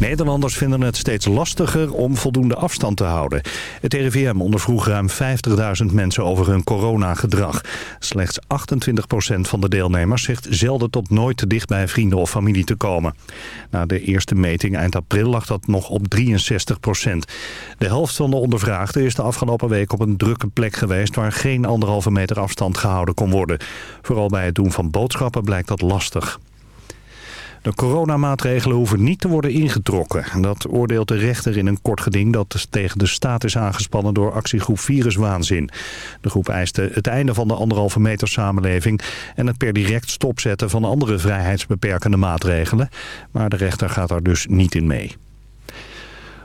Nederlanders vinden het steeds lastiger om voldoende afstand te houden. Het RIVM ondervroeg ruim 50.000 mensen over hun coronagedrag. Slechts 28% van de deelnemers zegt zelden tot nooit te dicht bij vrienden of familie te komen. Na de eerste meting eind april lag dat nog op 63%. De helft van de ondervraagden is de afgelopen week op een drukke plek geweest... waar geen anderhalve meter afstand gehouden kon worden. Vooral bij het doen van boodschappen blijkt dat lastig. De coronamaatregelen hoeven niet te worden ingetrokken. Dat oordeelt de rechter in een kort geding dat tegen de staat is aangespannen door actiegroep Viruswaanzin. De groep eiste het einde van de anderhalve meter samenleving en het per direct stopzetten van andere vrijheidsbeperkende maatregelen. Maar de rechter gaat daar dus niet in mee.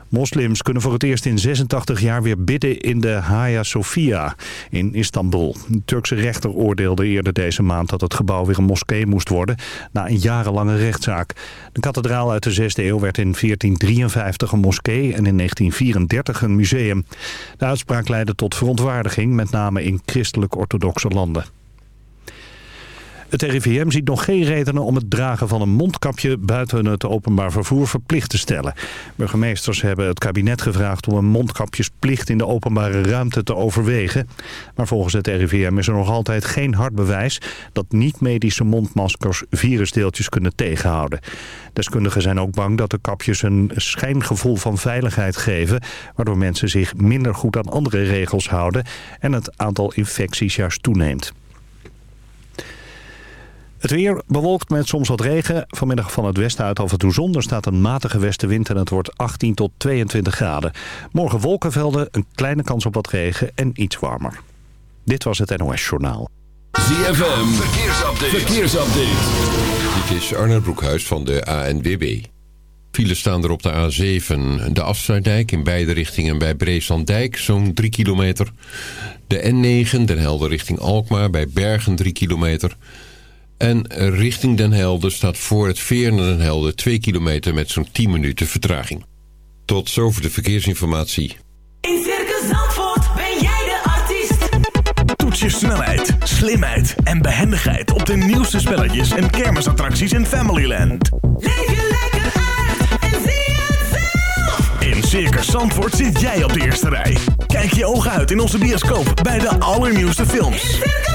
Moslims kunnen voor het eerst in 86 jaar weer bidden in de Hagia Sophia in Istanbul. De Turkse rechter oordeelde eerder deze maand dat het gebouw weer een moskee moest worden na een jarenlange rechtszaak. De kathedraal uit de 6e eeuw werd in 1453 een moskee en in 1934 een museum. De uitspraak leidde tot verontwaardiging, met name in christelijk-orthodoxe landen. Het RIVM ziet nog geen redenen om het dragen van een mondkapje buiten het openbaar vervoer verplicht te stellen. Burgemeesters hebben het kabinet gevraagd om een mondkapjesplicht in de openbare ruimte te overwegen. Maar volgens het RIVM is er nog altijd geen hard bewijs dat niet-medische mondmaskers virusdeeltjes kunnen tegenhouden. Deskundigen zijn ook bang dat de kapjes een schijngevoel van veiligheid geven, waardoor mensen zich minder goed aan andere regels houden en het aantal infecties juist toeneemt. Het weer bewolkt met soms wat regen. Vanmiddag van het westen uit af en toe zon. Er staat een matige westenwind en het wordt 18 tot 22 graden. Morgen wolkenvelden, een kleine kans op wat regen en iets warmer. Dit was het NOS Journaal. ZFM, verkeersupdate. verkeersupdate. Dit is Arnold Broekhuis van de ANWB. Files staan er op de A7. De afsluitdijk in beide richtingen bij Breeslanddijk, zo'n 3 kilometer. De N9, Den Helder richting Alkmaar, bij Bergen 3 kilometer... En richting Den Helder staat voor het veer naar Den Helder 2 kilometer met zo'n 10 minuten vertraging. Tot zover de verkeersinformatie. In Circus Zandvoort ben jij de artiest. Toets je snelheid, slimheid en behendigheid op de nieuwste spelletjes en kermisattracties in Familyland. Leef je lekker uit en zie het zelf. In Circus Zandvoort zit jij op de eerste rij. Kijk je ogen uit in onze bioscoop bij de allernieuwste films. In Circus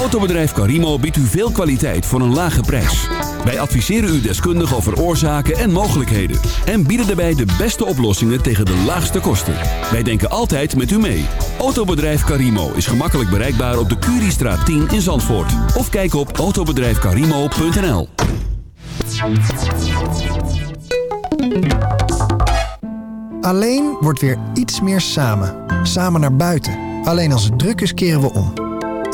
Autobedrijf Carimo biedt u veel kwaliteit voor een lage prijs. Wij adviseren u deskundig over oorzaken en mogelijkheden. En bieden daarbij de beste oplossingen tegen de laagste kosten. Wij denken altijd met u mee. Autobedrijf Carimo is gemakkelijk bereikbaar op de Curiestraat 10 in Zandvoort. Of kijk op autobedrijfcarimo.nl Alleen wordt weer iets meer samen. Samen naar buiten. Alleen als het druk is keren we om.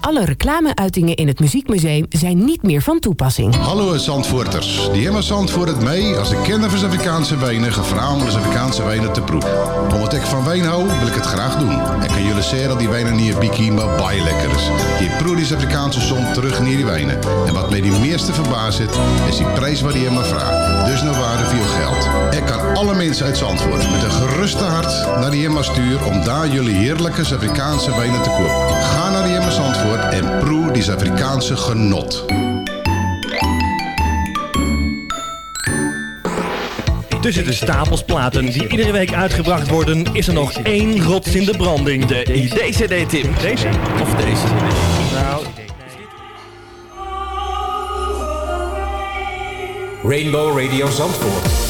Alle reclameuitingen in het Muziekmuseum zijn niet meer van toepassing. Hallo Zandvoorters. Die hebben Zandvoort mee als de kenner van Zuid-Afrikaanse wijnen gevraagd Zuid-Afrikaanse wijnen te proeven. Omdat ik van wijn hou, wil ik het graag doen. En kan jullie zeggen dat die wijnen niet een bikkie, maar baie lekker is. Die proef die Zuid-Afrikaanse zon terug naar die wijnen. En wat mij die meeste verbaast zit, is die prijs waar die helemaal vraagt. Dus naar waarde veel geld. Ik kan alle mensen uit Zandvoort met een geruste hart naar die helemaal sturen om daar jullie heerlijke Zuid-Afrikaanse wijnen te kopen. Ga naar die helemaal Zandvoort en proe die Zuid-Afrikaanse genot. Tussen de stapels platen die iedere week uitgebracht worden, is er nog één rots in de branding. De ID-CD-tip. Deze? Of deze? Nou, Rainbow Radio Zandvoort.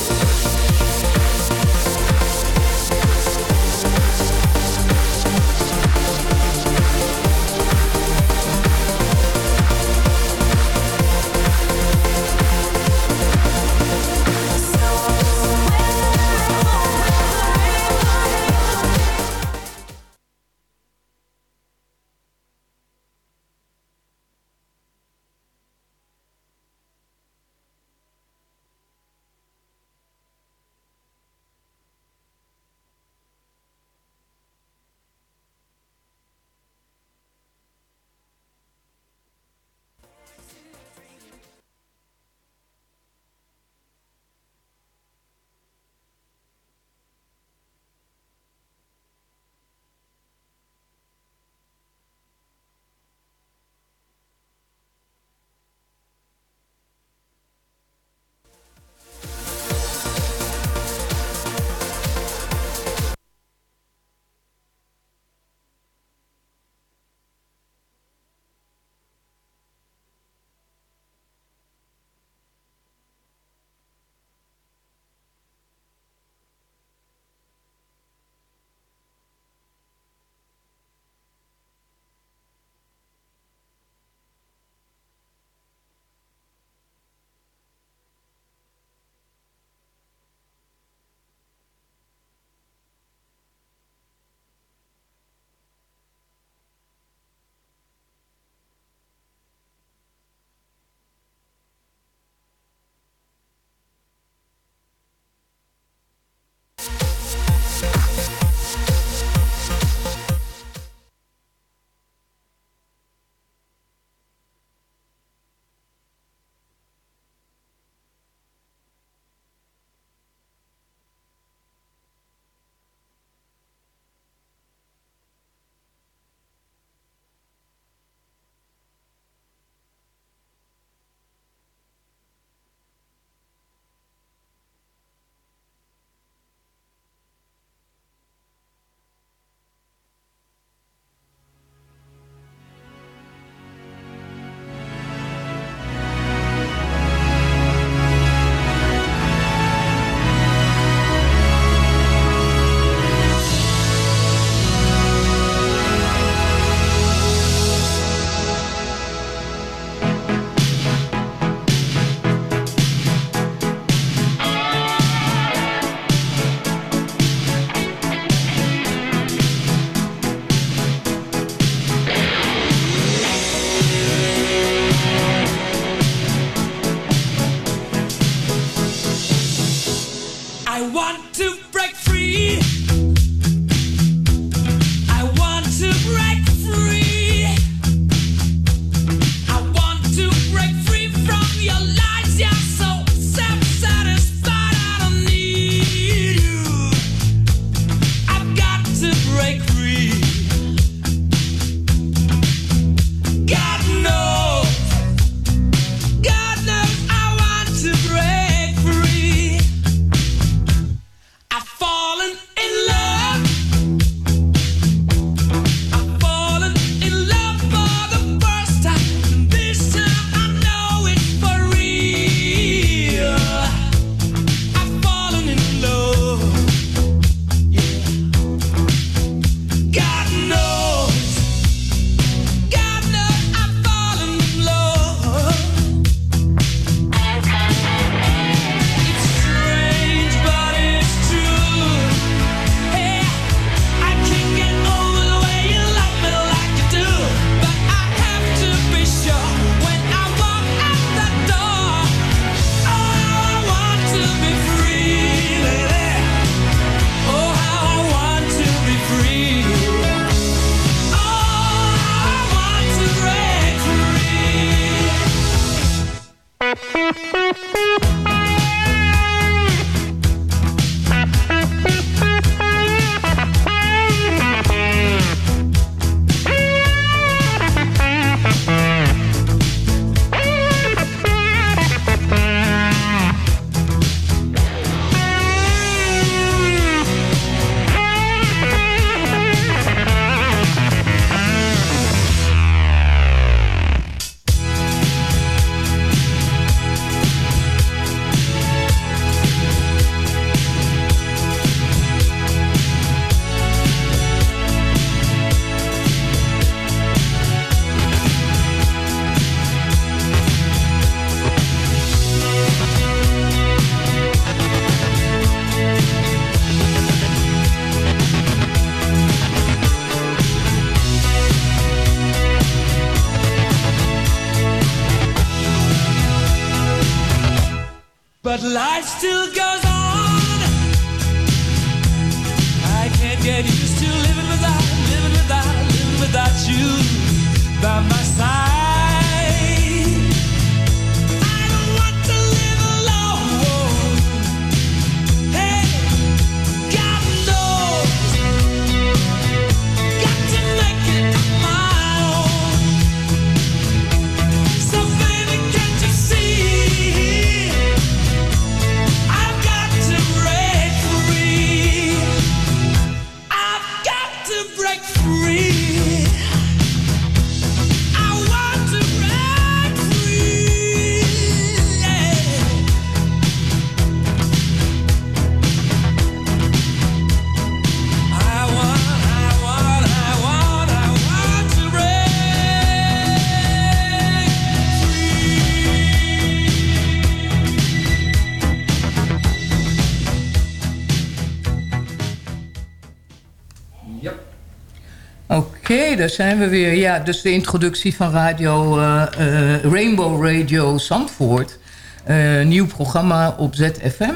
Oké, daar zijn we weer. Ja, dus de introductie van radio eh, eh, Rainbow Radio Zandvoort. Eh, nieuw programma op ZFM.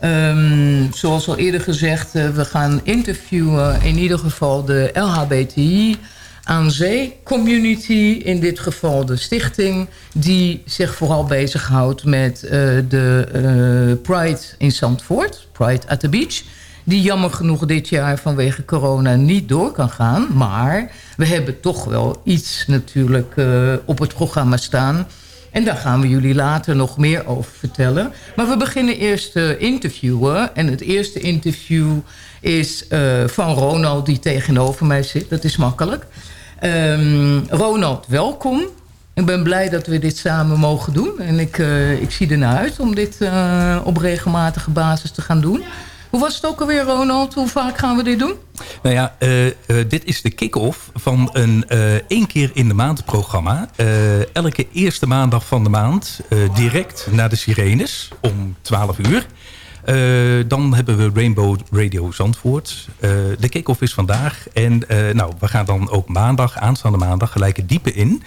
Ehm, zoals al eerder gezegd, we gaan interviewen in ieder geval de LHBTI aan zee community. In dit geval de stichting die zich vooral bezighoudt met de Pride in Zandvoort. Pride at the Beach die jammer genoeg dit jaar vanwege corona niet door kan gaan. Maar we hebben toch wel iets natuurlijk eh, op het programma staan. En daar gaan we jullie later nog meer over vertellen. Maar we beginnen eerst te interviewen. En het eerste interview is eh, van Ronald die tegenover mij zit. Dat is makkelijk. Ehm, Ronald, welkom. Ik ben blij dat we dit samen mogen doen. En ik, eh, ik zie ernaar uit om dit eh, op regelmatige basis te gaan doen. Hoe was het ook alweer, Ronald? Hoe vaak gaan we dit doen? Nou ja, eh, eh, dit is de kick-off van een eh, één keer in de maand programma. Elke eerste maandag van de maand, direct naar de Sirenes om 12 uur. Dan hebben we Rainbow Radio Zandvoort. De kick-off is vandaag. En nou, we gaan dan ook maandag, aanstaande maandag, gelijk het diepe in.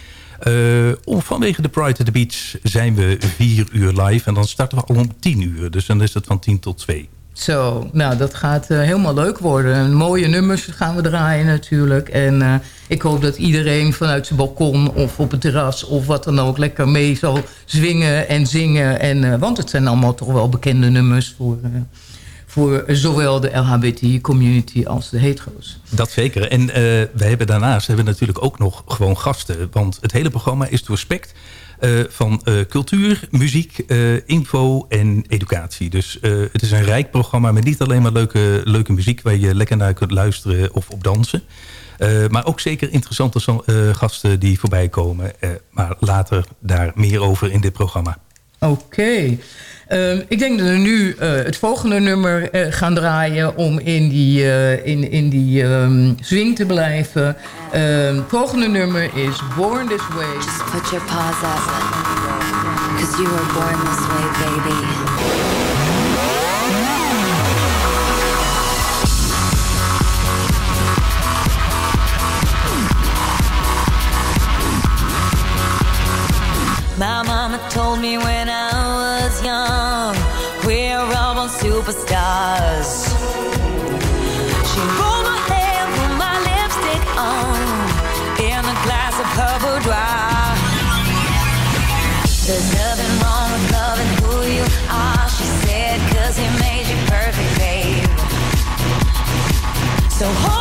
Om, vanwege de Pride at the Beach zijn we vier uur live. En dan starten we al om tien uur. Dus dan is het van tien tot twee. Zo, nou dat gaat eh, helemaal leuk worden. Mooie nummers gaan we draaien natuurlijk. En eh, ik hoop dat iedereen vanuit zijn balkon of op het terras of wat dan ook... lekker mee zal zwingen en zingen. En, eh, want het zijn allemaal toch wel bekende nummers voor, voor zowel de LHBTI-community als de hetero's. Dat zeker. En we hebben daarnaast hebben natuurlijk ook nog gewoon gasten. Want het hele programma is doorspekt eh, van eh, cultuur, muziek, eh, info en educatie. Dus eh, het is een rijk programma met niet alleen maar leuke, leuke muziek... waar je lekker naar kunt luisteren of op dansen. Eh, maar ook zeker interessante eh, gasten die voorbij komen. Eh, maar later daar meer over in dit programma. Oké. Ehm, ik denk dat we nu eh, het volgende nummer eh, gaan draaien... om in die, eh, in, in die ehm, swing te blijven. Ehm, het volgende nummer is Born This Way. Just put your paws up. Cause you were born this way, baby. told me when I was young We're all on superstars She rolled my hair, put my lipstick on In a glass of her dry. There's nothing wrong with loving who you are She said, cause he made you perfect, babe So hold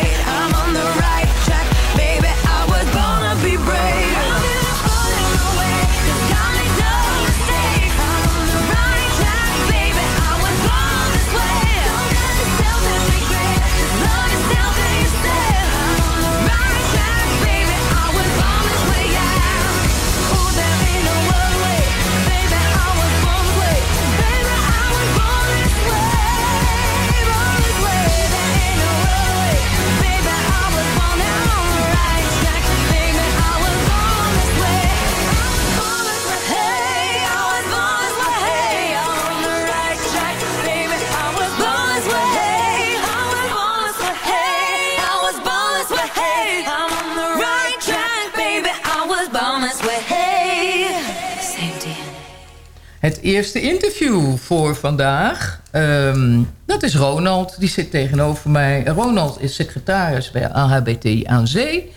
eerste interview voor vandaag, ehm, dat is Ronald. Die zit tegenover mij. Ronald is secretaris bij AHBT aan Zee.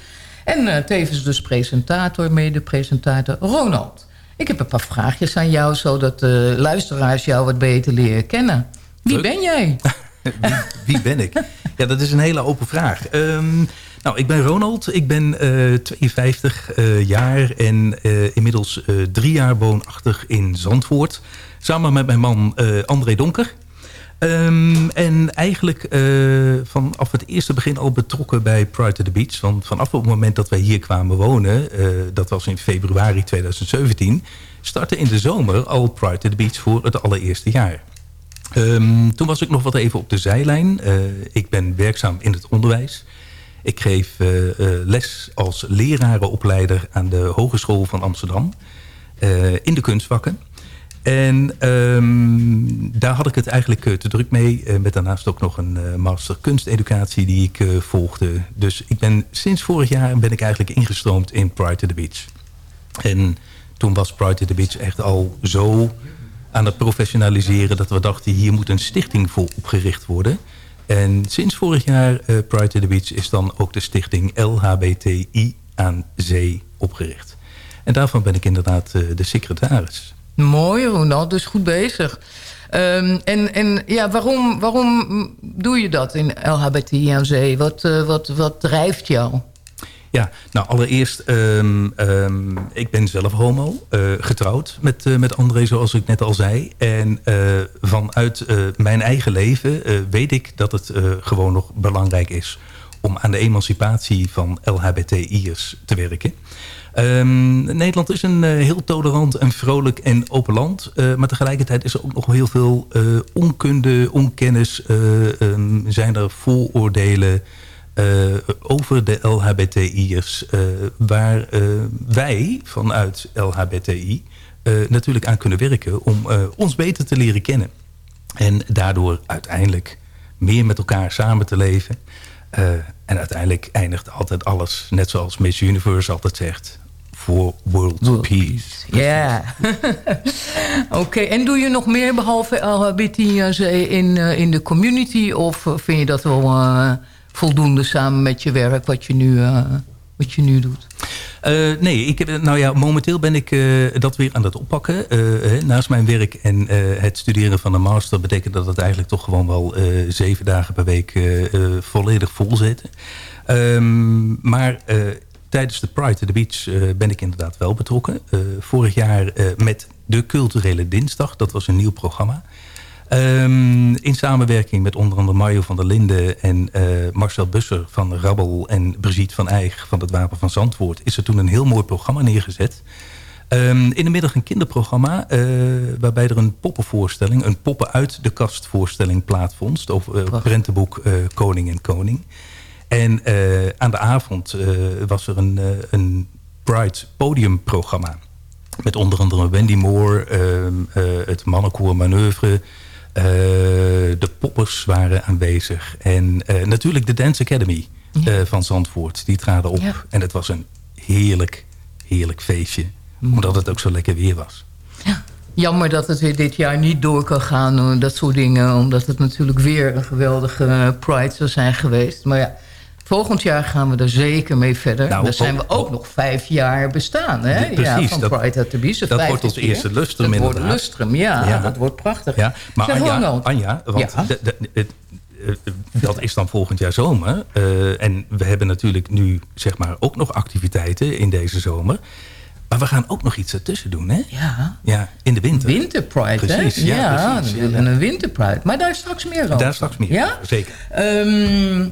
En eh, tevens dus presentator, mede-presentator Ronald. Ik heb een paar vraagjes aan jou, zodat de luisteraars jou wat beter leren kennen. Wie Leuk. ben jij? wie, wie ben ik? Ja, dat is een hele open vraag. Ehm, nou, ik ben Ronald. Ik ben eh, 52 eh, jaar en eh, inmiddels eh, drie jaar woonachtig in Zandvoort. Samen met mijn man eh, André Donker. Ehm, en eigenlijk eh, vanaf het eerste begin al betrokken bij Pride to the Beach. Want vanaf het moment dat wij hier kwamen wonen, eh, dat was in februari 2017... startte in de zomer al Pride to the Beach voor het allereerste jaar. Ehm, toen was ik nog wat even op de zijlijn. Eh, ik ben werkzaam in het onderwijs. Ik geef eh, eh, les als lerarenopleider aan de Hogeschool van Amsterdam. eh, in de kunstvakken. En ehm, daar had ik het eigenlijk te druk mee. met daarnaast ook nog een master kunsteducatie die ik volgde. Dus ik ben sinds vorig jaar ben ik eigenlijk ingestroomd in Pride to the Beach. En toen was Pride to the Beach echt al zo aan het professionaliseren... dat we dachten, hier moet een stichting voor opgericht worden. En sinds vorig jaar, eh, Pride to the Beach... is dan ook de stichting LHBTI aan Zee opgericht. En daarvan ben ik inderdaad eh, de secretaris. Mooi, Ronald, dus goed bezig. Ehm, en en ja, waarom, waarom doe je dat in LHBT aan Zee? Wat, eh, wat, wat drijft jou? Ja, nou allereerst, ehm, ik ben zelf homo, eh, getrouwd met, eh, met André zoals ik net al zei. En eh, vanuit mijn eigen leven weet ik dat het gewoon nog belangrijk is... om aan de emancipatie van LHBTI'ers te werken. Ehm, Nederland is een heel tolerant en vrolijk en open land. maar tegelijkertijd is er ook nog heel veel onkunde, onkennis. zijn er vooroordelen eh, over de LHBTI'ers... eh, waar eh, wij vanuit LHBTI natuurlijk aan kunnen werken... om ons beter te leren kennen. En daardoor uiteindelijk meer met elkaar samen te leven... En uiteindelijk eindigt altijd alles, net zoals Miss Universe altijd zegt... voor world, peace. Ja. Oké, en doe je nog meer behalve LHBT in, in de community? Of vind je dat wel voldoende samen met je werk wat je nu, eh, wat je nu doet? Eh, nee, ik heb, nou ja, momenteel ben ik eh, dat weer aan het oppakken. Eh, naast mijn werk en eh, het studeren van een master... betekent dat het eigenlijk toch gewoon wel eh, zeven dagen per week eh, eh, volledig vol zitten. Ehm, maar eh, tijdens de Pride to the Beach eh, ben ik inderdaad wel betrokken. Eh, vorig jaar eh, met de Culturele Dinsdag. Dat was een nieuw programma. Ehm, in samenwerking met onder andere Mario van der Linden en eh, Marcel Busser van Rabbel en Brigitte van Eijk van het Wapen van Zandvoort is er toen een heel mooi programma neergezet. Ehm, in de middag een kinderprogramma eh, waarbij er een poppenvoorstelling, een poppen uit de kast voorstelling plaatsvond over uh, prentenboek eh, Koning en Koning. En aan de avond was er een, een Pride podiumprogramma. Met onder andere Wendy Moore, ehm, eh, het mannenkoor Manoeuvre. Eh, de poppers waren aanwezig. En eh, natuurlijk de Dance Academy eh, van Zandvoort. Die traden op. Ja. En het was een heerlijk, heerlijk feestje. Omdat het ook zo lekker weer was. Jammer dat het weer dit jaar niet door kan gaan, dat soort dingen. Omdat het natuurlijk weer een geweldige Pride zou zijn geweest. Maar ja, volgend jaar gaan we er zeker mee verder. Nou, Dan zijn we ook nog vijf jaar bestaan. Hè? Ja, precies, ja, van dat- Pride at the Beach. dat wordt ons eerste lustrum Dat wordt inderdaad. lustrum, ja, Ja. Dat wordt prachtig. Ja, maar Zeg, Anja, Ronald. Anja want Ja. de- eh, dat is dan volgend jaar zomer. Eh, en we hebben natuurlijk nu zeg maar ook nog activiteiten in deze zomer. Maar we gaan ook nog iets ertussen doen, hè? Ja. Ja, in de winter. Winterpride, Precies, hè? ja, precies, ja, willen ja. een winterpride. Maar daar straks meer over. Daar straks meer. Ja? Zeker. Ehm,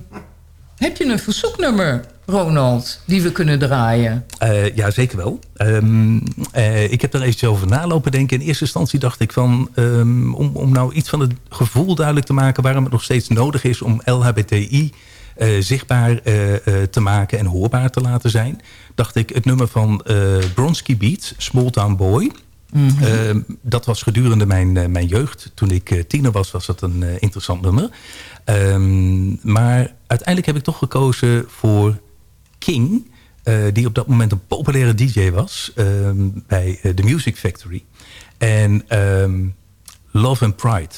heb je een verzoeknummer, Ronald, die we kunnen draaien? Eh, ja, zeker wel. Ehm, eh, ik heb daar eventjes over nalopen denken. In eerste instantie dacht ik van... ehm, om, om nou iets van het gevoel duidelijk te maken... waarom het nog steeds nodig is om LHBTI eh, zichtbaar te maken... en hoorbaar te laten zijn... dacht ik het nummer van Bronski Beat, Small Town Boy... Mhm. Ehm, dat was gedurende mijn, mijn jeugd. Toen ik tiener was, was dat een interessant nummer. Ehm, maar uiteindelijk heb ik toch gekozen voor King... eh, die op dat moment een populaire DJ was... ehm, bij eh, The Music Factory. En ehm, Love and Pride.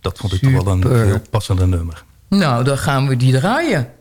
Dat vond ik toch wel een heel passende nummer. Nou, dan gaan we die draaien.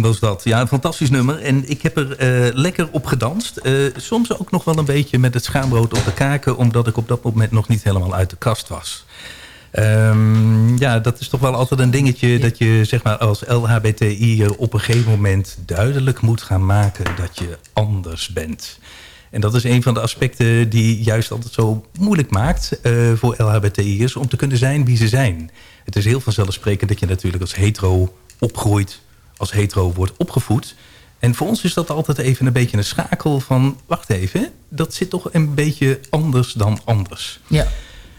Was dat. Ja, een fantastisch nummer. En ik heb er eh, lekker op gedanst. Eh, soms ook nog wel een beetje met het schaambrood op de kaken... omdat ik op dat moment nog niet helemaal uit de kast was. Ehm, ja, dat is toch wel altijd een dingetje... dat je zeg maar, als LHBTI op een gegeven moment duidelijk moet gaan maken... dat je anders bent. En dat is een van de aspecten die juist altijd zo moeilijk maakt... eh, voor LHBTI'ers om te kunnen zijn wie ze zijn. Het is heel vanzelfsprekend dat je natuurlijk als hetero opgroeit... als hetero wordt opgevoed... En voor ons is dat altijd even een beetje een schakel van... wacht even, dat zit toch een beetje anders dan anders. Ja.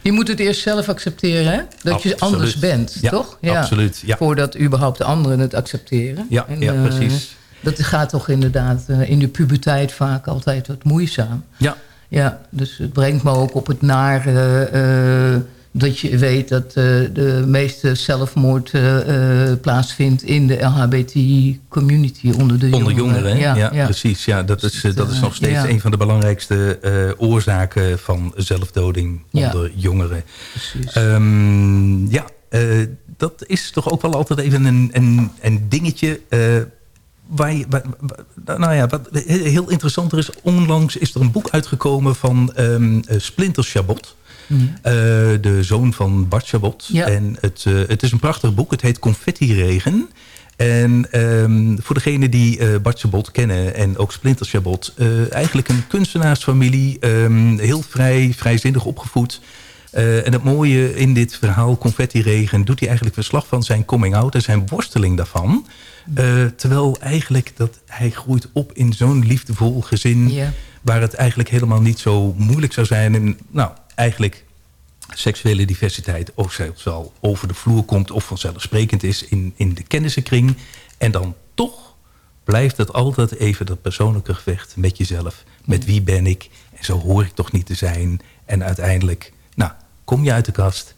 Je moet het eerst zelf accepteren, hè? Dat je anders bent, Ja, toch? absoluut, ja. Voordat überhaupt de anderen het accepteren. Ja, ja, eh, precies. Dat gaat toch inderdaad eh, in de puberteit vaak altijd wat moeizaam. Ja. Ja, dus het brengt me ook op het naar... eh, eh, dat je weet dat eh, de meeste zelfmoord eh, eh, plaatsvindt... in de LHBTI-community onder de Onder jongeren. ja, precies. Ja, dat, is, eh, dat is nog steeds ja. een van de belangrijkste oorzaken van zelfdoding onder jongeren. Ehm, ja, dat is toch ook wel altijd even een, een, een dingetje... waar je, waar- waar- nou ja, wat heel interessanter is... onlangs is er een boek uitgekomen van Splinter Chabot... Eh, de zoon van Bart Chabot. Ja. En het, eh, het is een prachtig boek. Het heet Confetti Regen. En ehm, voor degenen die eh Bart Chabot kennen en ook Splinter Chabot... eigenlijk een kunstenaarsfamilie, ehm, heel vrij, vrijzinnig opgevoed... En het mooie in dit verhaal, Confetti Regen... doet hij eigenlijk verslag van zijn coming-out en zijn worsteling daarvan. Terwijl eigenlijk dat hij groeit op in zo'n liefdevol gezin... Waar het eigenlijk helemaal niet zo moeilijk zou zijn. En nou, eigenlijk seksuele diversiteit ook zelfs wel over de vloer komt... of vanzelfsprekend is in, in de kennissenkring. En dan toch blijft het altijd even dat persoonlijke gevecht met jezelf. Met wie ben ik? En zo hoor ik toch niet te zijn. En uiteindelijk, nou, kom je uit de kast.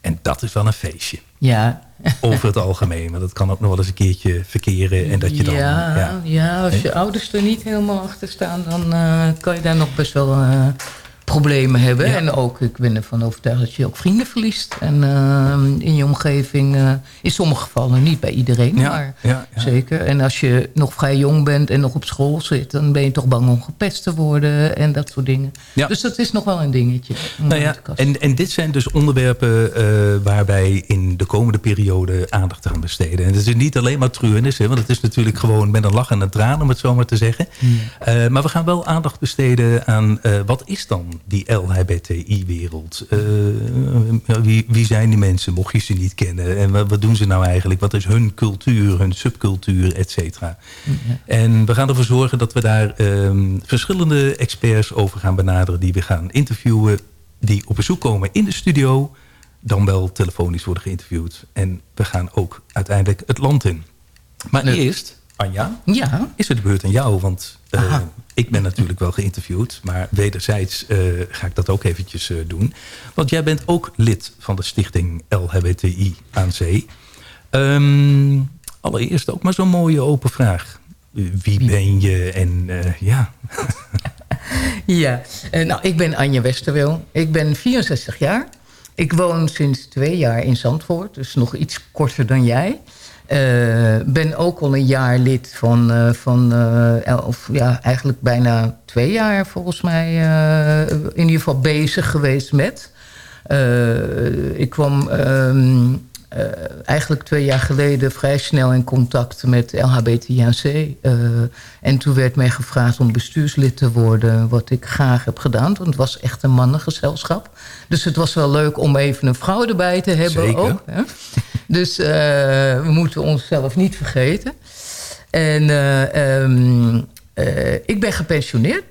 En dat is wel een feestje. Ja. Over het algemeen. Want dat kan ook nog wel eens een keertje verkeren. En dat je dan... ja, ja. ja, als je ouders er niet helemaal achter staan... dan eh, kan je daar nog best wel eh, problemen hebben. Ja. En ook, ik ben ervan overtuigd dat je ook vrienden verliest. En eh, in je omgeving, eh, in sommige gevallen niet bij iedereen, Ja, maar ja, zeker. En als je nog vrij jong bent en nog op school zit... dan ben je toch bang om gepest te worden en dat soort dingen. Dus dat is nog wel een dingetje. Nou en, en dit zijn dus onderwerpen eh, waar wij in de komende periode aandacht aan besteden. En het is niet alleen maar hè, want het is natuurlijk gewoon met een lach en een traan, om het zo maar te zeggen. Eh, maar we gaan wel aandacht besteden aan wat is dan die LHBTI-wereld? Eh, wie, wie zijn die mensen, mocht je ze niet kennen? En wat, wat doen ze nou eigenlijk? Wat is hun cultuur, hun subcultuur, et cetera? En we gaan ervoor zorgen dat we daar ehm, verschillende experts over gaan benaderen... die we gaan interviewen, die op bezoek komen in de studio... dan wel telefonisch worden geïnterviewd. En we gaan ook uiteindelijk het land in. Maar eerst, Anja, ja? is het de beurt aan jou? Want eh, ik ben natuurlijk wel geïnterviewd... maar wederzijds eh, ga ik dat ook eventjes eh, doen. Want jij bent ook lid van de stichting LHBTI aan Zee. Ehm, allereerst ook maar zo'n mooie open vraag. Wie ben je en ja... Ja, nou, ik ben Anja Westerwil. Ik ben 64 jaar. Ik woon sinds twee jaar in Zandvoort, dus nog iets korter dan jij. Eh, ben ook al een jaar lid van, eh, van eh, of ja, eigenlijk bijna twee jaar volgens mij in ieder geval bezig geweest met. Ik kwam ehm, eh, eigenlijk twee jaar geleden vrij snel in contact met LHBTIAC. eh en toen werd mij gevraagd om bestuurslid te worden, wat ik graag heb gedaan. Want het was echt een mannengezelschap. Dus het was wel leuk om even een vrouw erbij te hebben Zeker. ook. Hè? Dus eh, we moeten onszelf niet vergeten. En eh, ehm, eh, ik ben gepensioneerd.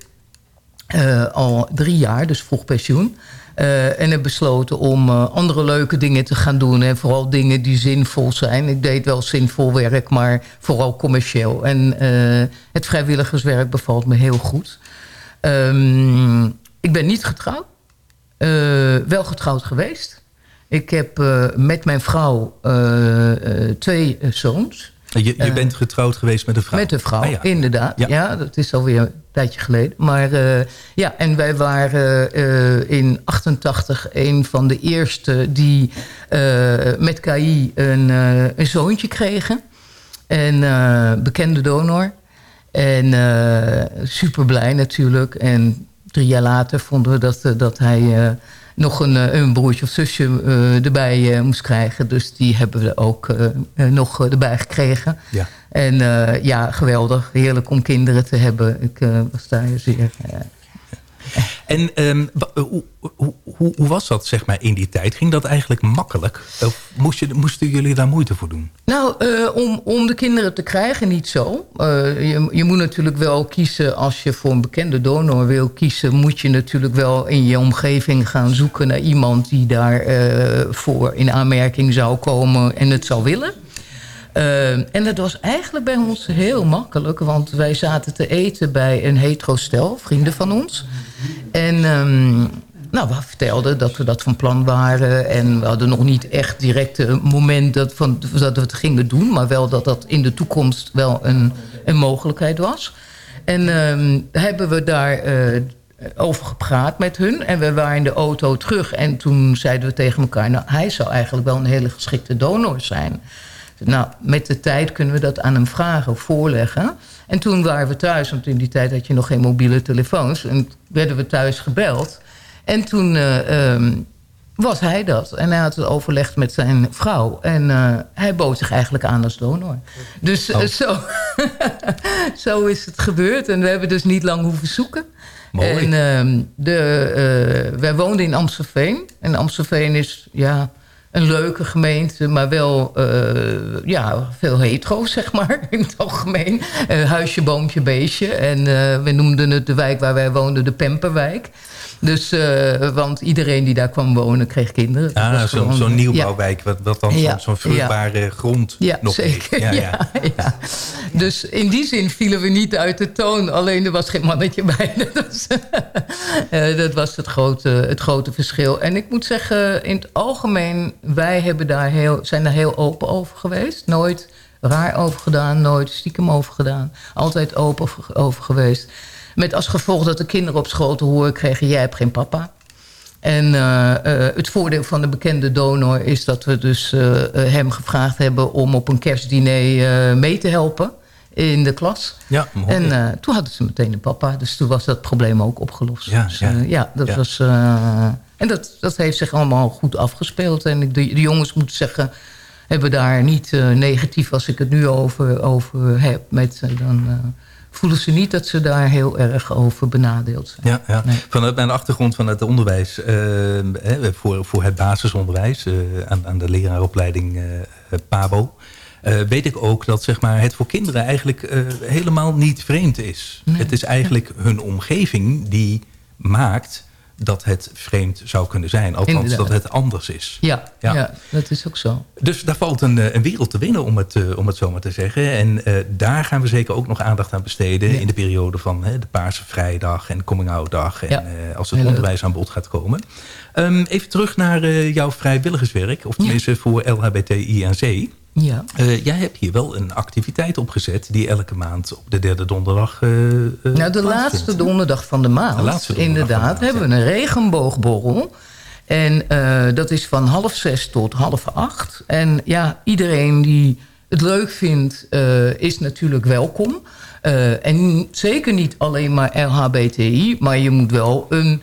Al drie jaar, dus vroeg pensioen. Eh, en heb besloten om eh, andere leuke dingen te gaan doen. En vooral dingen die zinvol zijn. Ik deed wel zinvol werk, maar vooral commercieel. En eh, het vrijwilligerswerk bevalt me heel goed. Ehm, ik ben niet getrouwd. Wel getrouwd geweest. Ik heb met mijn vrouw twee zoons. Je, je Eh, bent getrouwd geweest met een vrouw. Met een vrouw, Ah, ja. inderdaad. Ja. Ja. dat is alweer een tijdje geleden. Maar eh, ja, en wij waren eh, in 88 een van de eerste die met KI een, een zoontje kregen. En bekende donor. En super blij natuurlijk. En drie jaar later vonden we dat, dat hij nog een, eh, een broertje of zusje eh, erbij eh, moest krijgen. Dus die hebben we ook nog erbij gekregen. Ja. En ja, geweldig. Heerlijk om kinderen te hebben. Ik was daar zeer... eh, En ehm, wa- hoe, hoe, hoe, was dat zeg maar, in die tijd? Ging dat eigenlijk makkelijk? Of moest je, moesten jullie daar moeite voor doen? Nou, eh, om, om de kinderen te krijgen niet zo. Eh, je, je moet natuurlijk wel kiezen, als je voor een bekende donor wil kiezen... moet je natuurlijk wel in je omgeving gaan zoeken naar iemand... die daarvoor voor in aanmerking zou komen en het zou willen. Eh, en dat was eigenlijk bij ons heel makkelijk... want wij zaten te eten bij een hetero stel, vrienden van ons... En ehm, nou, we vertelden dat we dat van plan waren. En we hadden nog niet echt direct een moment dat, van, dat we het gingen doen. Maar wel dat dat in de toekomst wel een, een mogelijkheid was. En ehm, hebben we daar eh, over gepraat met hun. En we waren in de auto terug. En toen zeiden we tegen elkaar... nou, hij zou eigenlijk wel een hele geschikte donor zijn. Nou, met de tijd kunnen we dat aan hem vragen of voorleggen. En toen waren we thuis, want in die tijd had je nog geen mobiele telefoons. En werden we thuis gebeld. En toen eh, ehm, was hij dat. En hij had het overlegd met zijn vrouw. En eh, hij bood zich eigenlijk aan als donor. Dus eh, Oh. zo, zo is het gebeurd. En we hebben dus niet lang hoeven zoeken. Mooi. En ehm, de, wij woonden in Amstelveen. En Amstelveen is ja, een leuke gemeente, maar wel eh, ja, veel hetero, zeg maar, in het algemeen. Eh, huisje, boompje, beestje. En eh, we noemden het de wijk waar wij woonden de Pemperwijk. Dus, eh, want iedereen die daar kwam wonen kreeg kinderen. Dat Ah, zo'n ja. nieuwbouwwijk, wat, wat dan Ja, zo'n vruchtbare grond Ja, nog zeker. heeft. Ja, ja. Dus in die zin vielen we niet uit de toon. Alleen er was geen mannetje bij. Dat was, eh, dat was het, grote, het grote verschil. En ik moet zeggen, in het algemeen... wij hebben daar heel, zijn daar heel open over geweest. Nooit raar over gedaan, nooit stiekem over gedaan. Altijd open over, over geweest. Met als gevolg dat de kinderen op school te horen kregen... jij hebt geen papa. En eh, eh, het voordeel van de bekende donor is dat we dus eh, hem gevraagd hebben... om op een kerstdiner mee te helpen in de klas. Ja, mooi. En toen hadden ze meteen een papa. Dus toen was dat probleem ook opgelost. Ja, dus, ja. ja dat Ja. was... en dat, dat heeft zich allemaal goed afgespeeld. En ik- de, de jongens, moet ik zeggen... hebben daar niet negatief, als ik het nu over, over heb... Met, dan voelen ze niet dat ze daar heel erg over benadeeld zijn. Ja, ja. Vanuit mijn achtergrond van het onderwijs, eh, voor, voor het basisonderwijs, eh, aan, aan de leraaropleiding eh, PABO, weet ik ook dat zeg maar, het voor kinderen eigenlijk helemaal niet vreemd is. Nee. Het is eigenlijk hun omgeving die maakt dat het vreemd zou kunnen zijn. Althans, Inderdaad. dat het anders is. Ja, Ja. ja. dat is ook zo. Dus daar valt een, eh, een wereld te winnen, om het, eh, om het zo maar te zeggen. En eh, daar gaan we zeker ook nog aandacht aan besteden... Ja. in de periode van hè, de Paarse Vrijdag en Coming Out Dag... en Ja. als het Heel leuk. onderwijs aan bod gaat komen. Ehm, even terug naar jouw vrijwilligerswerk... of tenminste voor LHBTI Ja. Eh, jij hebt hier wel een activiteit opgezet... die elke maand op de derde donderdag eh, Nou, de laatste donderdag van de maand, De laatste donderdag inderdaad, van de maand, hebben we een regenboogborrel. En dat is van half zes tot half acht. En ja, iedereen die het leuk vindt, is natuurlijk welkom. En zeker niet alleen maar LHBTI, maar je moet wel een,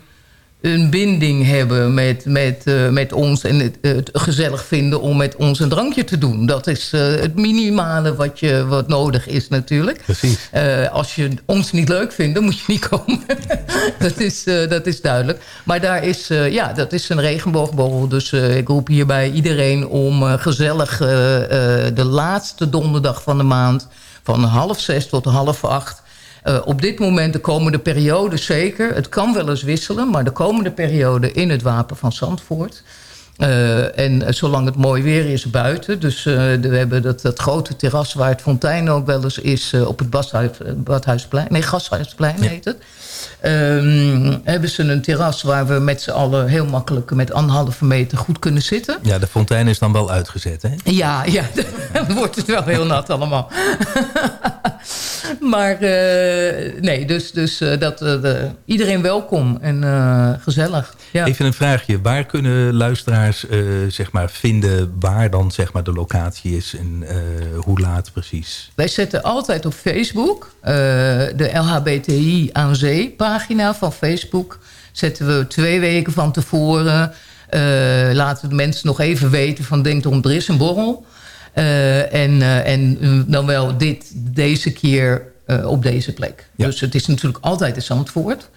een binding hebben met, met, eh, met ons... en het, het gezellig vinden om met ons een drankje te doen. Dat is eh, het minimale wat, je, wat nodig is natuurlijk. Precies. Eh, als je ons niet leuk vindt, dan moet je niet komen. dat, is, dat is duidelijk. Maar daar is, ja, dat is een regenboogborrel. Dus ik roep hierbij iedereen om gezellig de laatste donderdag van de maand... van half zes tot half acht... Eh, op dit moment, de komende periode zeker. Het kan wel eens wisselen, maar de komende periode in het Wapen van Zandvoort... Eh, en eh, zolang het mooi weer is buiten. Dus we hebben dat, dat grote terras waar het fontein ook wel eens is... op het Badhuis, Badhuisplein. Nee, Gasthuisplein heet het. Ehm, hebben ze een terras waar we met z'n allen heel makkelijk... met anderhalve meter goed kunnen zitten. Ja, de fontein is dan wel uitgezet, hè? Ja, ja, dan wordt het wel heel nat allemaal. maar eh, nee, dus, dus eh, dat, eh, de- iedereen welkom en gezellig. Ja. Even een vraagje. Waar kunnen luisteraars zeg maar vinden waar dan zeg maar, de locatie is en hoe laat precies? Wij zetten altijd op Facebook de LHBTI aan zee pagina van Facebook. Zetten we twee weken van tevoren. eh, laten de mensen nog even weten van denk erom, er is een borrel. Eh, en, eh, en eh, dan wel dit, deze keer op deze plek. Dus het is natuurlijk altijd in Zandvoort.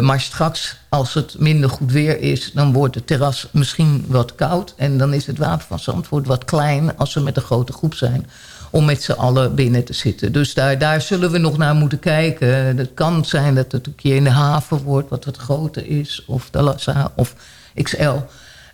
Maar straks, als het minder goed weer is... dan wordt het terras misschien wat koud. En dan is het water van Zandvoort wat klein... als we met een grote groep zijn om met z'n allen binnen te zitten. Dus daar, daar zullen we nog naar moeten kijken. Het kan zijn dat het een keer in de haven wordt... wat wat groter is, of de Lassa, of XL...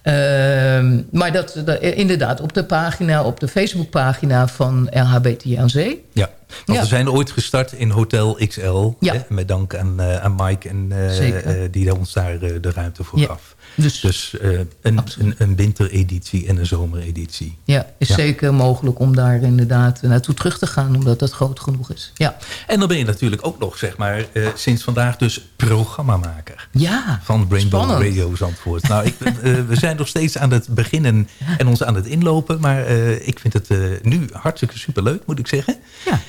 Ehm, maar dat, dat- inderdaad, op de pagina, op de Facebookpagina van LHBT aan Zee. Ja, want Ja. we zijn ooit gestart in Hotel XL. Ja. Hè, met dank aan, eh, aan Mike en, eh, eh, die ons daar eh, de ruimte voor gaf. Dus, eh, een, een, een wintereditie en een zomereditie. Ja, is Ja. zeker mogelijk om daar inderdaad naartoe terug te gaan... omdat dat groot genoeg is. Ja, En dan ben je natuurlijk ook nog, zeg maar, eh, sinds vandaag dus programmamaker. ja Van Rainbow spannend. Radio Zandvoort. Nou, ik, eh, we zijn nog steeds aan het beginnen en ons aan het inlopen. Maar ik vind het nu hartstikke superleuk, moet ik zeggen. Ja.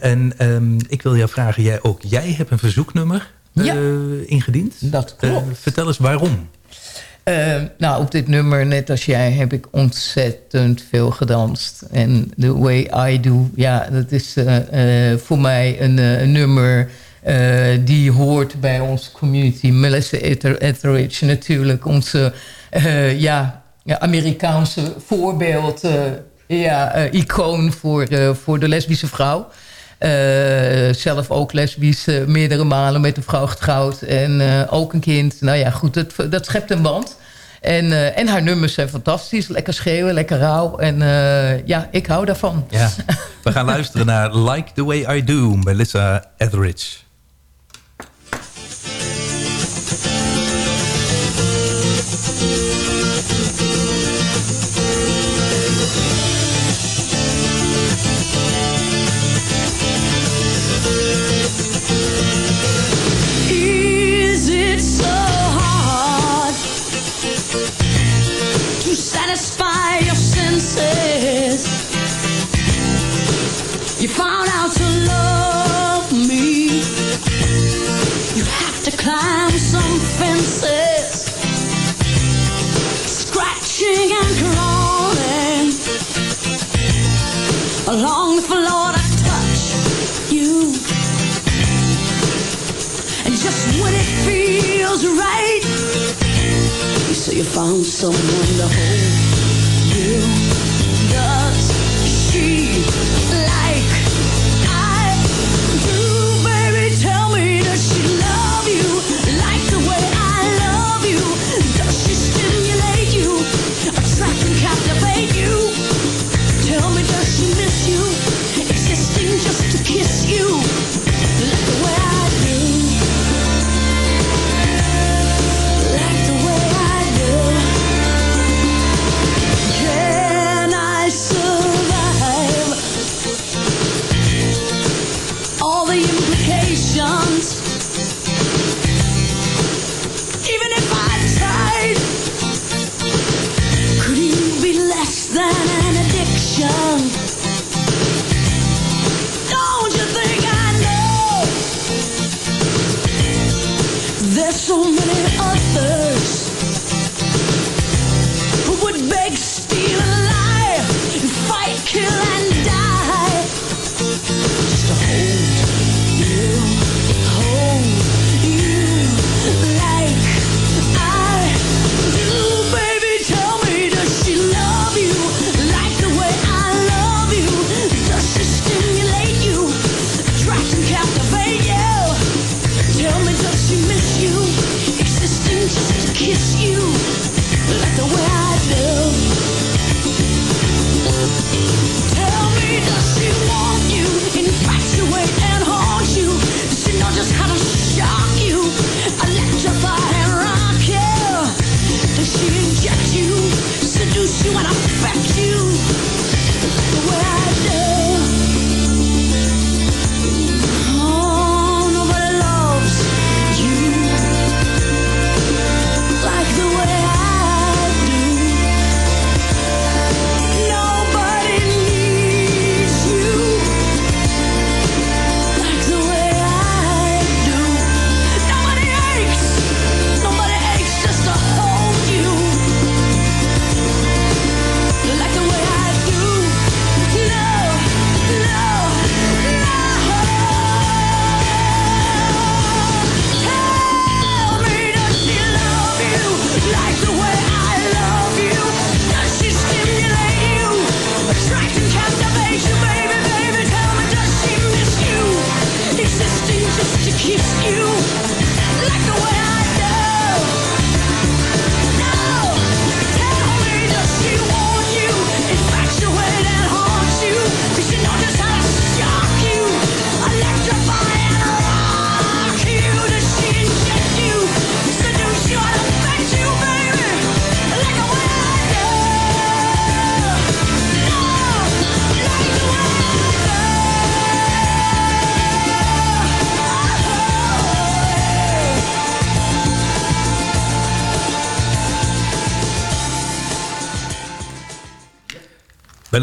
En ehm, ik wil jou vragen, jij ook. Jij hebt een verzoeknummer Ja. ingediend. Dat klopt. Eh, vertel eens waarom. Eh, nou, op dit nummer, net als jij, heb ik ontzettend veel gedanst. En The Way I Do, ja, dat is eh, eh, voor mij een, eh, een nummer... eh, die hoort bij onze community. Melissa Ether- Etheridge natuurlijk, onze eh, ja, Amerikaanse voorbeeld... eh, ja, eh, icoon voor, eh, voor de lesbische vrouw. Eh, zelf ook lesbisch, eh, meerdere malen met een vrouw getrouwd. En eh, ook een kind. Nou ja, goed, dat, dat schept een band. En, en haar nummers zijn fantastisch. Lekker schreeuwen, lekker rauw. En ja, ik hou daarvan. Ja, we gaan luisteren naar Like the Way I Do, Melissa Etheridge. Feels right, say you found someone to hold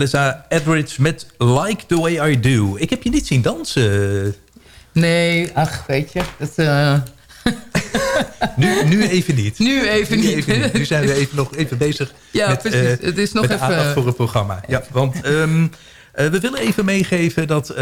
Melissa Edwards met Like the Way I Do. Ik heb je niet zien dansen. Nee, ach, weet je. Dat, eh, Nu, nu even niet. Nu even niet. niet. Nu zijn we even nog even bezig Ja, met, precies. eh, Het is nog met even- aandacht voor het programma. Ja, want ehm, eh, we willen even meegeven dat... eh,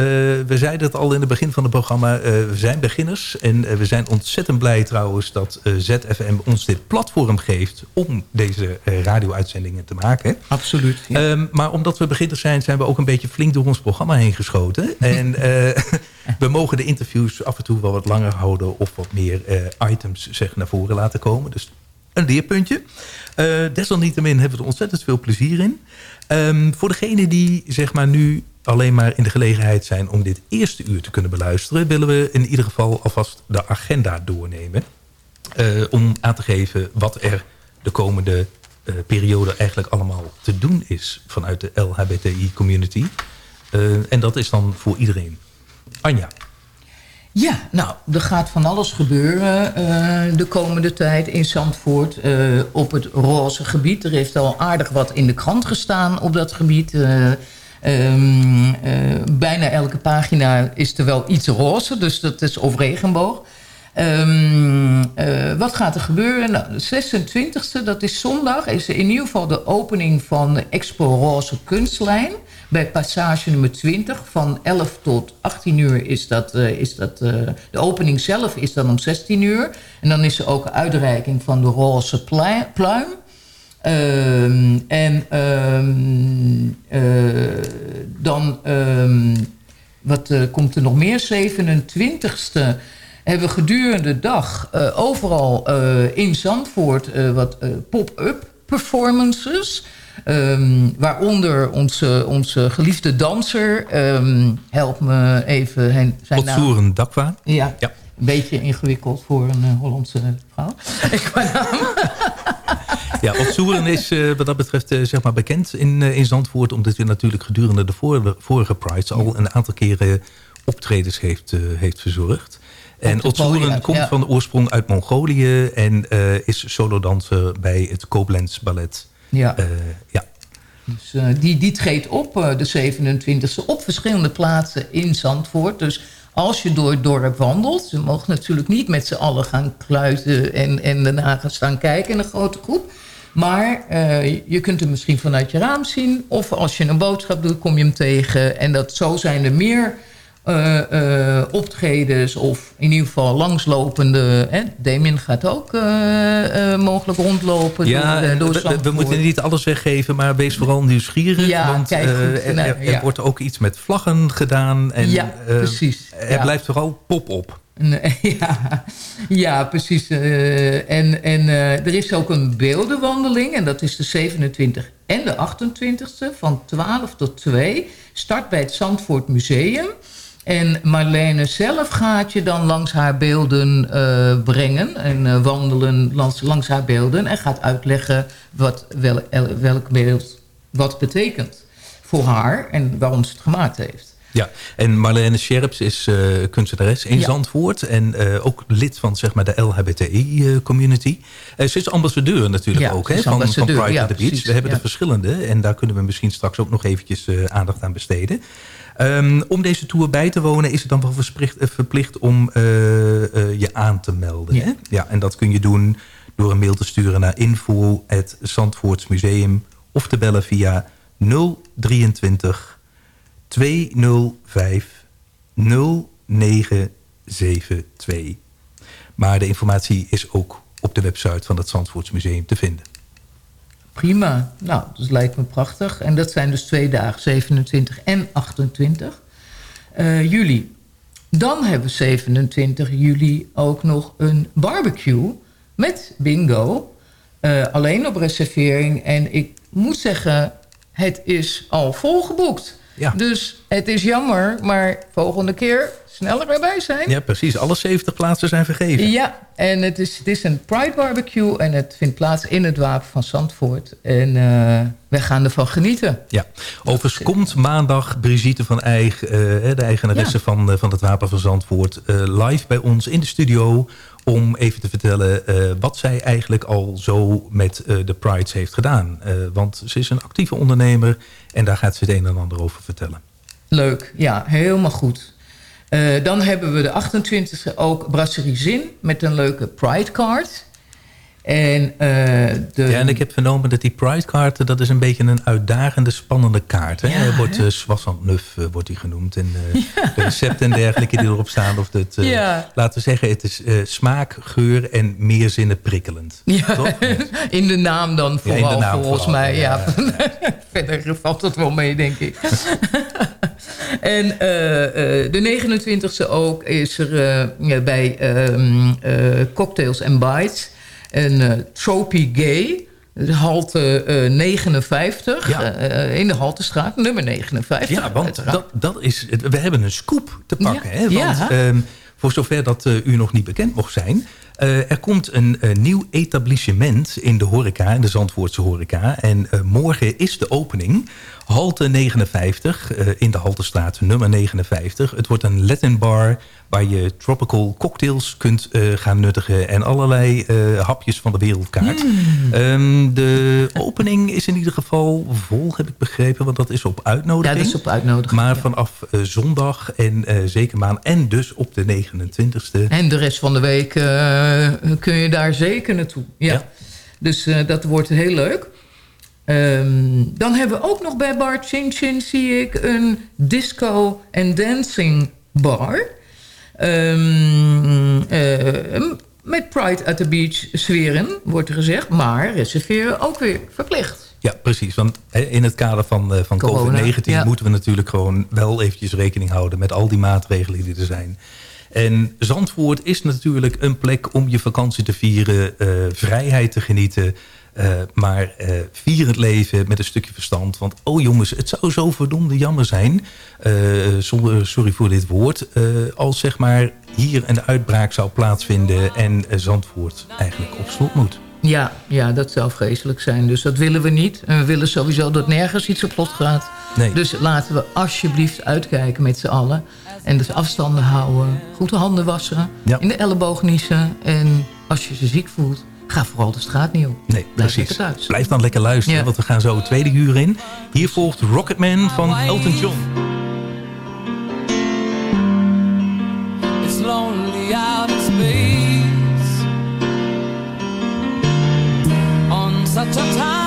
we zeiden het al in het begin van het programma. eh, we zijn beginners. En we zijn ontzettend blij trouwens dat ZFM ons dit platform geeft... om deze radio-uitzendingen te maken. Absoluut. Ehm, maar omdat we beginners zijn, zijn we ook een beetje flink door ons programma heen geschoten. En we mogen de interviews af en toe wel wat langer houden... of wat meer items zeg, naar voren laten komen. Dus een leerpuntje. Eh, desalniettemin hebben we er ontzettend veel plezier in. Ehm, voor degenen die zeg maar, nu alleen maar in de gelegenheid zijn... om dit eerste uur te kunnen beluisteren... willen we in ieder geval alvast de agenda doornemen. Eh, om aan te geven wat er de komende eh, periode eigenlijk allemaal te doen is vanuit de LHBTI-community. Eh, en dat is dan voor iedereen. Anja. Ja, nou, er gaat van alles gebeuren eh, de komende tijd in Zandvoort eh, op het roze gebied. Er heeft al aardig wat in de krant gestaan op dat gebied. Eh, ehm, eh, bijna elke pagina is er wel iets roze, dus dat is of regenboog. Ehm, eh, wat gaat er gebeuren? Nou, de 26e, dat is zondag, is in ieder geval de opening van de Expo Roze Kunstlijn. Bij passage nummer 20. Van 11 tot 18 uur is dat... eh, is dat eh, de opening zelf is dan om 16 uur. En dan is er ook uitreiking van de roze plui- pluim. Ehm, en ehm, eh, dan... ehm, wat komt er nog meer? 27e hebben we gedurende de dag overal in Zandvoort wat pop-up performances. Ehm, waaronder onze, onze geliefde danser. ehm, help me even hen- zijn naam. Otsoeren Dakwa. Ja, een beetje ingewikkeld voor een eh, Hollandse vrouw. Ik. Ja, Otsoeren is eh, wat dat betreft eh, zeg maar bekend in, in Zandvoort... omdat hij natuurlijk gedurende de vorige, vorige al een aantal keren optredens heeft, heeft verzorgd. En Otsoeren komt ja. van de oorsprong uit Mongolië... en eh, is solodanser bij het Koblenz Ballet. Ja. Eh, ja. Dus, eh, die, die treedt op de 27e op verschillende plaatsen in Zandvoort. Dus als je door het dorp wandelt... ze mogen natuurlijk niet met z'n allen gaan kluiten... en, en daarna gaan staan kijken in een grote groep. Maar je kunt hem misschien vanuit je raam zien. Of als je een boodschap doet, kom je hem tegen. En dat, zo zijn er meer eh, optredens of in ieder geval langslopende... Hè, Damien gaat ook eh, mogelijk rondlopen Ja, door, door we- moeten niet alles weggeven, maar wees vooral nieuwsgierig. Ja, want kijk goed er, er- er ja. wordt ook iets met vlaggen gedaan. En, Ja, precies. Er Ja. blijft vooral pop op. Nee, ja, ja, precies. en en er is ook een beeldenwandeling. En dat is de 27 en de 28e van 12 tot 2. Start bij het Zandvoort Museum. En Marlene zelf gaat je dan langs haar beelden eh, brengen. En eh, wandelen langs, langs haar beelden. En gaat uitleggen wat, wel, el- welk beeld wat betekent voor haar. En waarom ze het gemaakt heeft. Ja, en Marlene Scherps is eh, kunstenares in Ja. Zandvoort. En eh, ook lid van zeg maar, de LHBTI-community. Eh, ze is ambassadeur natuurlijk Ja, ook hè, van, Pride ja, at the Beach. precies, We hebben er verschillende. En daar kunnen we misschien straks ook nog eventjes eh, aandacht aan besteden. Ehm, om deze tour bij te wonen is het dan wel eh, verplicht om eh, eh, je aan te melden. Ja. Hè? ja, en dat kun je doen door een mail te sturen naar info.zandvoortsmuseum of te bellen via 023 205 0972. Maar de informatie is ook op de website van het Zandvoortsmuseum te vinden. Prima. Nou, dat lijkt me prachtig. En dat zijn dus twee dagen, 27 en 28 eh, juli. Dan hebben we 27 juli ook nog een barbecue met bingo. Eh, alleen op reservering. En ik moet zeggen, het is al volgeboekt. Ja. Dus het is jammer, maar volgende keer sneller erbij zijn. Ja, precies. Alle 70 plaatsen zijn vergeven. Ja, en het is, het is een Pride Barbecue en het vindt plaats in het Wapen van Zandvoort. En eh wij gaan ervan genieten. Ja, overigens komt maandag Brigitte van Eijk, eh, de eigenaresse Ja. van, eh, van het Wapen van Zandvoort, live bij ons in de studio om even te vertellen wat zij eigenlijk al zo met de Prides heeft gedaan. Want ze is een actieve ondernemer en daar gaat ze het een en ander over vertellen. Leuk, ja, helemaal goed. Eh, dan hebben we de 28e ook Brasserie Zin met een leuke Pride card. En, eh, de... Ja, en ik heb vernomen dat die Pride-kaarten... dat is een beetje een uitdagende, spannende kaart. Hè? Ja, wordt hè? uh, wordt die genoemd. En uh, de recepten en dergelijke die erop staan. Of uh, Ja. Laten we zeggen, het is smaak, geur en meer zinnen prikkelend. Toch? in de naam dan vooral, naam volgens vooral, mij. Ja. Verder valt het wel mee, denk ik. en eh, eh, de 29e ook is er eh, bij ehm, eh, Cocktails and Bites... een Tropy Gay... Halte eh, 59 Ja. eh, in de Haltestraat, nummer 59. Ja, want dat, dat is, we hebben een scoop te pakken. Ja, Hè? Want ja. ehm, voor zover dat u nog niet bekend mocht zijn... er komt een nieuw etablissement in de horeca, in de Zandvoortse horeca. En morgen is de opening. Halte 59, eh, in de Haltestraat, nummer 59. Het wordt een Latin bar waar je tropical cocktails kunt eh, gaan nuttigen... en allerlei eh, hapjes van de wereldkaart. Mm. Ehm, de opening is in ieder geval vol, heb ik begrepen... want dat is op uitnodiging. Ja, dat is op uitnodiging, Maar ja. vanaf zondag en zeker maand en dus op de 29e. En de rest van de week kun je daar zeker naartoe. Ja. Dus eh, dat wordt heel leuk. Ehm, dan hebben we ook nog bij Bar Chin Chin, zie ik, een disco en dancing bar. Ehm, eh, met Pride at the Beach sferen, wordt er gezegd. Maar reserveren ook weer verplicht. Ja, precies. Want hè, in het kader van, eh, van Corona, COVID-19 ja. moeten we natuurlijk gewoon wel eventjes rekening houden met al die maatregelen die er zijn. En Zandvoort is natuurlijk een plek om je vakantie te vieren, eh, vrijheid te genieten. Eh, maar eh, vier het leven met een stukje verstand. Want oh jongens, het zou zo verdomde jammer zijn... eh, zonder, sorry voor dit woord... als zeg maar hier een uitbraak zou plaatsvinden... en Zandvoort eigenlijk op slot moet. Ja, ja, dat zou vreselijk zijn. Dus dat willen we niet. En we willen sowieso dat nergens iets op slot gaat. Nee. Dus laten we alsjeblieft uitkijken met z'n allen. En dus afstanden houden. Goed de handen wassen. Ja. In de elleboog niezen. En als je ze ziek voelt, ga vooral de straat niet op. Nee, Blijf precies. lekker thuis. Blijf dan lekker luisteren, Ja. want we gaan zo het tweede uur in. Hier volgt Rocketman van Elton John. It's lonely out in space on such a timeless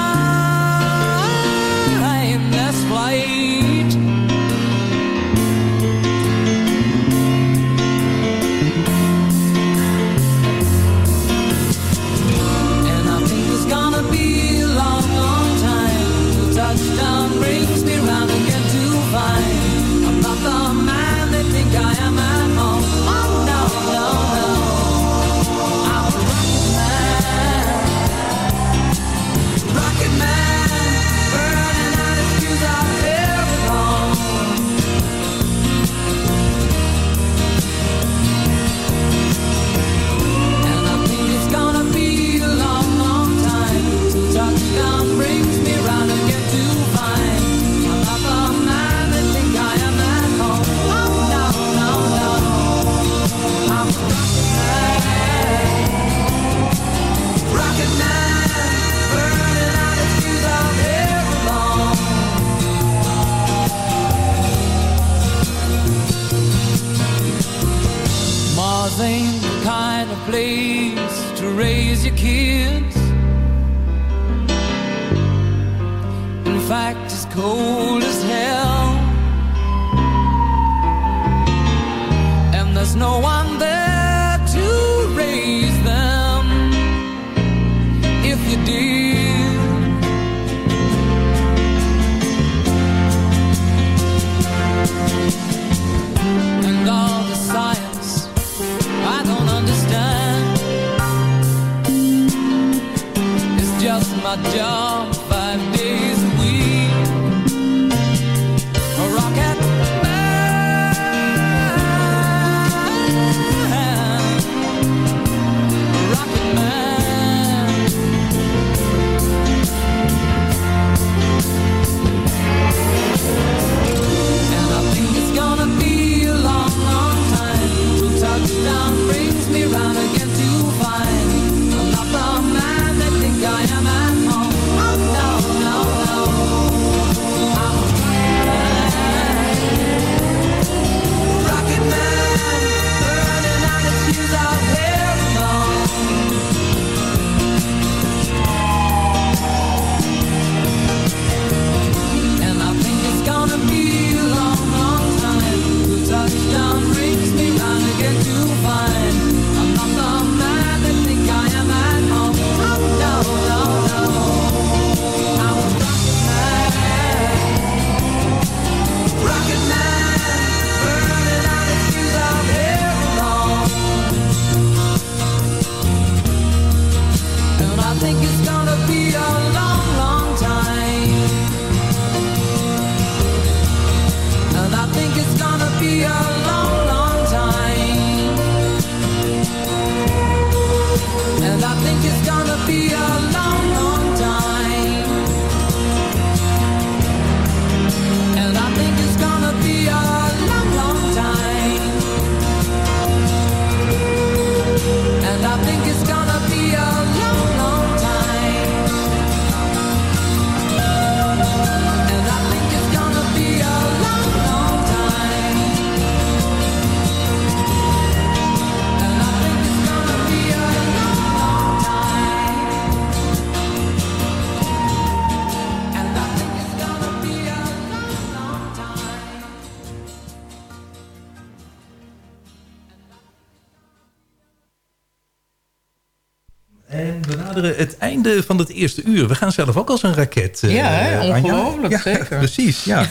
het eerste uur. We gaan zelf ook als een raket. eh, Ja, ongelooflijk, Ja, zeker. Precies, ja.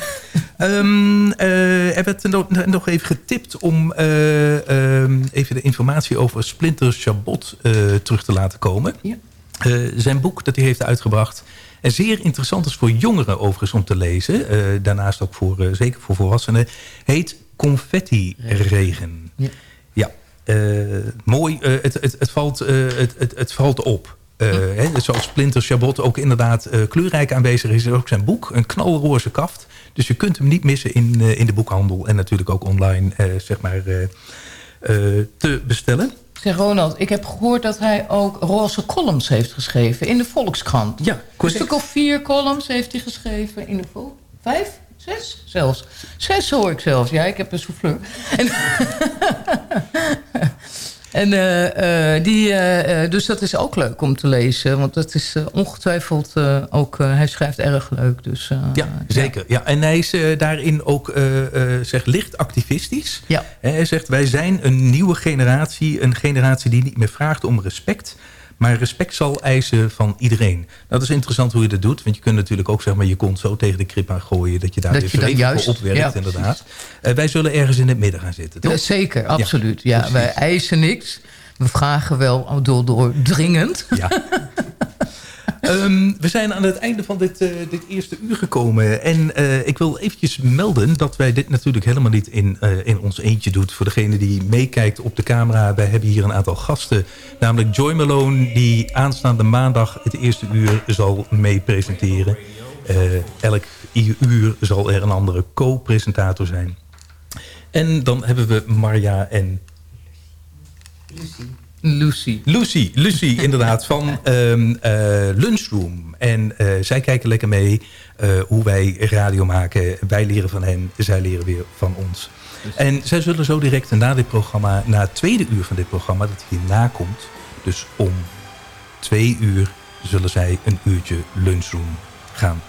Er werd nog, even getipt om eh, ehm, even de informatie over Splinter Chabot terug te laten komen. Eh, zijn boek dat hij heeft uitgebracht. En zeer interessant is voor jongeren overigens om te lezen. daarnaast ook voor, zeker voor volwassenen. Heet Confetti Regen. Ja. Ja, mooi. het, het, het, valt, het, het, het valt op. Dus zoals Splinter Chabot ook inderdaad eh, kleurrijk aanwezig is... is ook zijn boek, een knalroze kaft. Dus je kunt hem niet missen in, eh, in de boekhandel... en natuurlijk ook online zeg maar, te bestellen. Zeg Ronald, ik heb gehoord dat hij ook roze columns heeft geschreven in de Volkskrant. Ja, Een stuk of vier columns heeft hij geschreven in de Vol... Vijf? Zes zelfs. Zes hoor ik zelfs. Ja, ik heb een souffleur. En, en eh, eh, die, eh, dus dat is ook leuk om te lezen. Want dat is ongetwijfeld ook... hij schrijft erg leuk. Dus, Ja, zeker. Ja. En hij is daarin ook zeg, licht activistisch. Ja. Hij zegt, wij zijn een nieuwe generatie. Een generatie die niet meer vraagt om respect. Maar respect zal eisen van iedereen. Dat is interessant hoe je dat doet. Want je kunt natuurlijk ook zeg maar, je kont zo tegen de krip aan gooien... dat je daar Dat weer je juist- voor opwerkt, ja, inderdaad. Eh, wij zullen ergens in het midden gaan zitten, toch? Ja, zeker, absoluut. Ja, precies. wij eisen niks. We vragen wel door, door dringend. Ja. Ehm, we zijn aan het einde van dit, eh, dit eerste uur gekomen. En eh, ik wil eventjes melden dat wij dit natuurlijk helemaal niet in, eh, in ons eentje doen. Voor degene die meekijkt op de camera. Wij hebben hier een aantal gasten. Namelijk Joy Malone die aanstaande maandag het eerste uur zal mee presenteren. Eh, elk uur zal er een andere co-presentator zijn. En dan hebben we Marja en Lucy. Lucy, Lucy inderdaad, van ehm, eh, Lunchroom. En eh, zij kijken lekker mee eh, hoe wij radio maken. Wij leren van hen, zij leren weer van ons. En zij zullen zo direct na dit programma, na het tweede uur van dit programma, dat hierna komt. Dus om twee uur zullen zij een uurtje Lunchroom gaan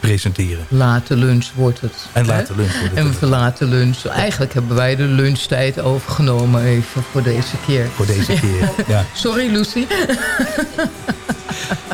presenteren. Late lunch wordt het. En late hè? lunch wordt het En we verlaten lunch. Eigenlijk hebben wij de lunchtijd overgenomen even voor deze keer. Voor deze keer, ja. Sorry Lucy.